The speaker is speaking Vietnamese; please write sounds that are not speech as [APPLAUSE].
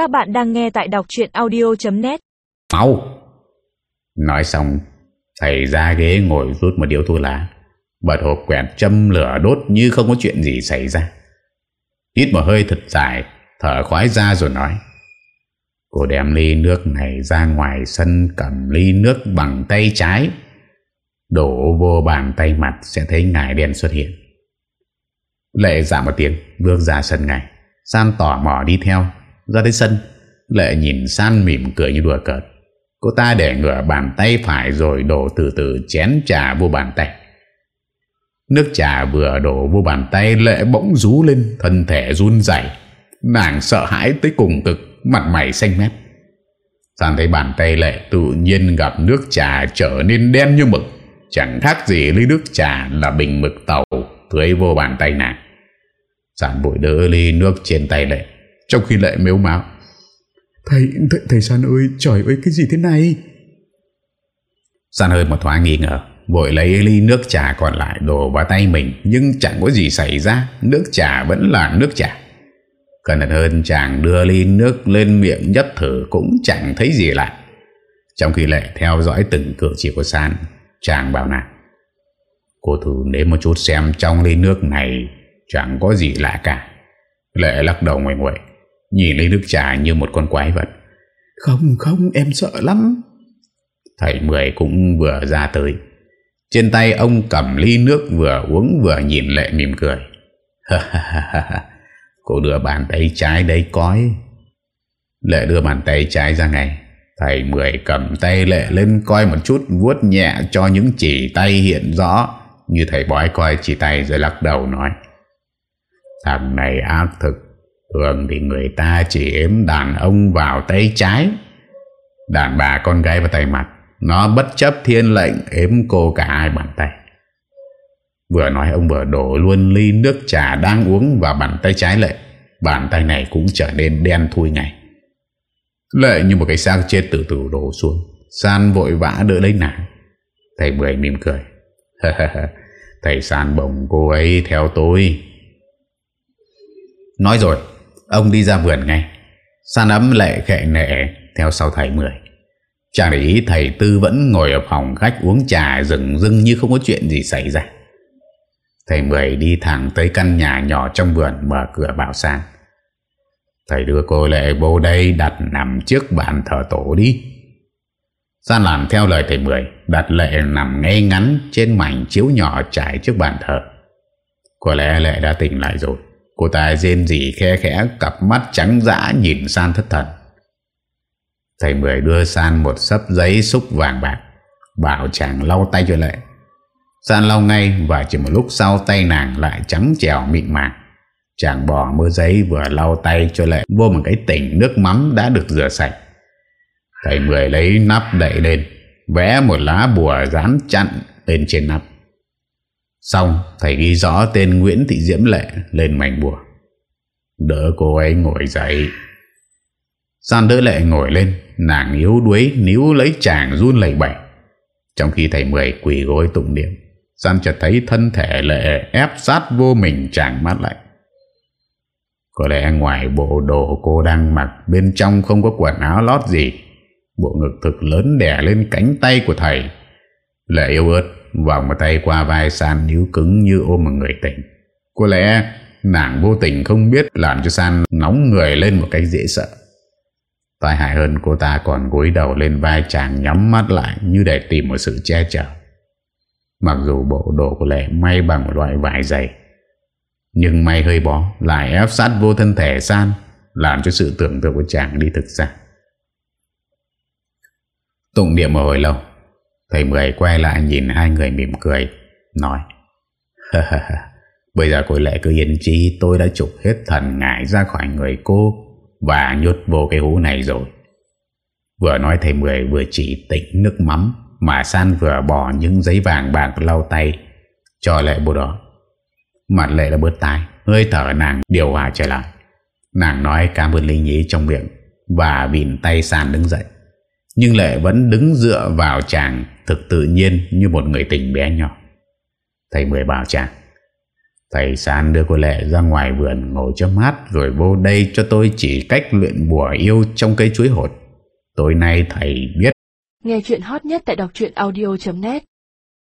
Các bạn đang nghe tại đọc chuyện audio.net Mau Nói xong, Thầy ra ghế ngồi rút một điếu thuốc lá. Bật hộp quẹt châm lửa đốt Như không có chuyện gì xảy ra. Hít một hơi thật dài, Thở khoái ra rồi nói. Cô đem ly nước này ra ngoài sân Cầm ly nước bằng tay trái. Đổ vô bàn tay mặt Sẽ thấy ngài đen xuất hiện. Lệ giảm một tiếng, Bước ra sân ngài. San tỏ mò đi theo. Ra tới sân Lệ nhìn San mỉm cười như đùa cợt. Cô ta để ngửa bàn tay phải Rồi đổ từ từ chén trà vô bàn tay. Nước trà vừa đổ vô bàn tay Lệ bỗng rú lên, Thân thể run dày Nàng sợ hãi tới cùng cực, Mặt mày xanh mét. San thấy bàn tay Lệ tự nhiên gặp nước trà trở nên đen như mực. Chẳng khác gì ly nước trà là bình mực tàu, Tưới vô bàn tay nàng. Sản bụi đỡ ly nước trên tay Lệ. Trong khi Lệ mếu máu Thầy, thầy, thầy San ơi, trời ơi, cái gì thế này? San hơi một thoáng nghi ngờ Vội lấy ly nước trà còn lại đổ vào tay mình Nhưng chẳng có gì xảy ra Nước trà vẫn là nước trà. Cẩn thận hơn chàng đưa ly nước lên miệng nhấp thử Cũng chẳng thấy gì lạ. Trong khi Lệ theo dõi từng cử chỉ của San Chàng bảo nàng Cô thử nếm một chút xem trong ly nước này Chẳng có gì lạ cả. Lệ lắc đầu ngoài ngoài Nhìn ly nước trà như một con quái vật. Không, không, em sợ lắm. Thầy Mười cũng vừa ra tới. Trên tay ông cầm ly nước vừa uống vừa nhìn Lệ mỉm cười. Cô đưa bàn tay trái đấy coi. Lệ đưa bàn tay trái ra ngay. Thầy Mười cầm tay Lệ lên coi một chút vuốt nhẹ cho những chỉ tay hiện rõ. Như thầy bói coi chỉ tay rồi lắc đầu nói. Thằng này ác thực Thường thì người ta chỉ ếm đàn ông vào tay trái. Đàn bà con gái vào tay mặt, Nó bất chấp thiên lệnh ếm cô cả hai bàn tay. Vừa nói ông vừa đổ luôn ly nước trà đang uống vào bàn tay trái lệ Bàn tay này cũng trở nên đen thui ngay. Lệ như một cái xác chết từ từ đổ xuống. San vội vã đỡ lấy nàng. Thầy Mười mỉm cười. [LAUGHS] Thầy San bồng cô ấy theo tôi. Nói rồi Ông đi ra vườn ngay San ấm lệ khệ nệ Theo sau thầy Mười Chàng để ý thầy Tư vẫn ngồi ở phòng khách uống trà rừng rưng như không có chuyện gì xảy ra. Thầy Mười đi thẳng tới căn nhà nhỏ trong vườn mở cửa bảo San. Thầy đưa cô lệ vô đây đặt nằm trước bàn thờ tổ đi. San làm theo lời thầy Mười, đặt lệ nằm ngay ngắn trên mảnh chiếu nhỏ trải trước bàn thờ. Có lẽ lệ đã tỉnh lại rồi. Cô ta rên gì khe khẽ, cặp mắt trắng dã nhìn San thất thần. Thầy Mười đưa San một sấp giấy xúc vàng bạc, Bảo chàng lau tay cho lệ. San lau ngay Và chỉ một lúc sau tay nàng lại trắng trèo mịn màng. Chàng bỏ mưa giấy vừa lau tay cho lệ, Vô một cái tỉnh nước mắm đã được rửa sạch. Thầy Mười lấy nắp đậy lên, Vẽ một lá bùa dán chặn lên trên nắp. Xong, thầy ghi rõ tên Nguyễn Thị Diễm Lệ lên mảnh bùa. Đỡ cô ấy ngồi dậy. San đỡ lệ ngồi lên, Nàng yếu đuối níu lấy chàng run lẩy bẩy. Trong khi thầy Mười quỳ gối tụng niệm, San chợt thấy thân thể lệ ép sát vô mình chàng mát lạnh. Có lẽ ngoài bộ đồ cô đang mặc, Bên trong không có quần áo lót gì. Bộ ngực thực lớn đè lên cánh tay của thầy. Lệ yêu ớt Vòng một tay qua vai San níu cứng như ôm một người tỉnh Có lẽ nàng vô tình không biết Làm cho San nóng người lên một cách dễ sợ Tai hại hơn cô ta còn gối đầu lên vai chàng nhắm mắt lại như để tìm một sự che chở. Mặc dù bộ đồ của Lệ may bằng một loại vải dày, nhưng may hơi bó lại ép sát vô thân thể san, làm cho sự tưởng tượng của chàng đi thực ra. Tụng niệm một hồi lâu, thầy Mười quay lại nhìn hai người mỉm cười, nói Bây giờ cô Lệ cứ yên chí tôi đã trục hết thần ngại ra khỏi người cô và nhốt vô cái hú này rồi. Vừa nói thầy Mười vừa chỉ tịnh nước mắm Mà San vừa bỏ những giấy vàng bạc lau tay Cho lệ bộ đó. Mặt lệ đã bớt tái Hơi thở nàng điều hòa trở lại. Nàng nói cảm ơn Linh Nhí trong miệng Và vìn tay San đứng dậy. Nhưng lệ vẫn đứng dựa vào chàng Thực tự nhiên như một người tình bé nhỏ. Thầy Mười bảo chàng, Thầy San đưa cô Lệ ra ngoài vườn ngồi cho mát Rồi vô đây cho tôi chỉ cách luyện bùa yêu trong cây chuối hột. Tối nay thầy biết Nghe chuyện hot nhất tại đọc audio.net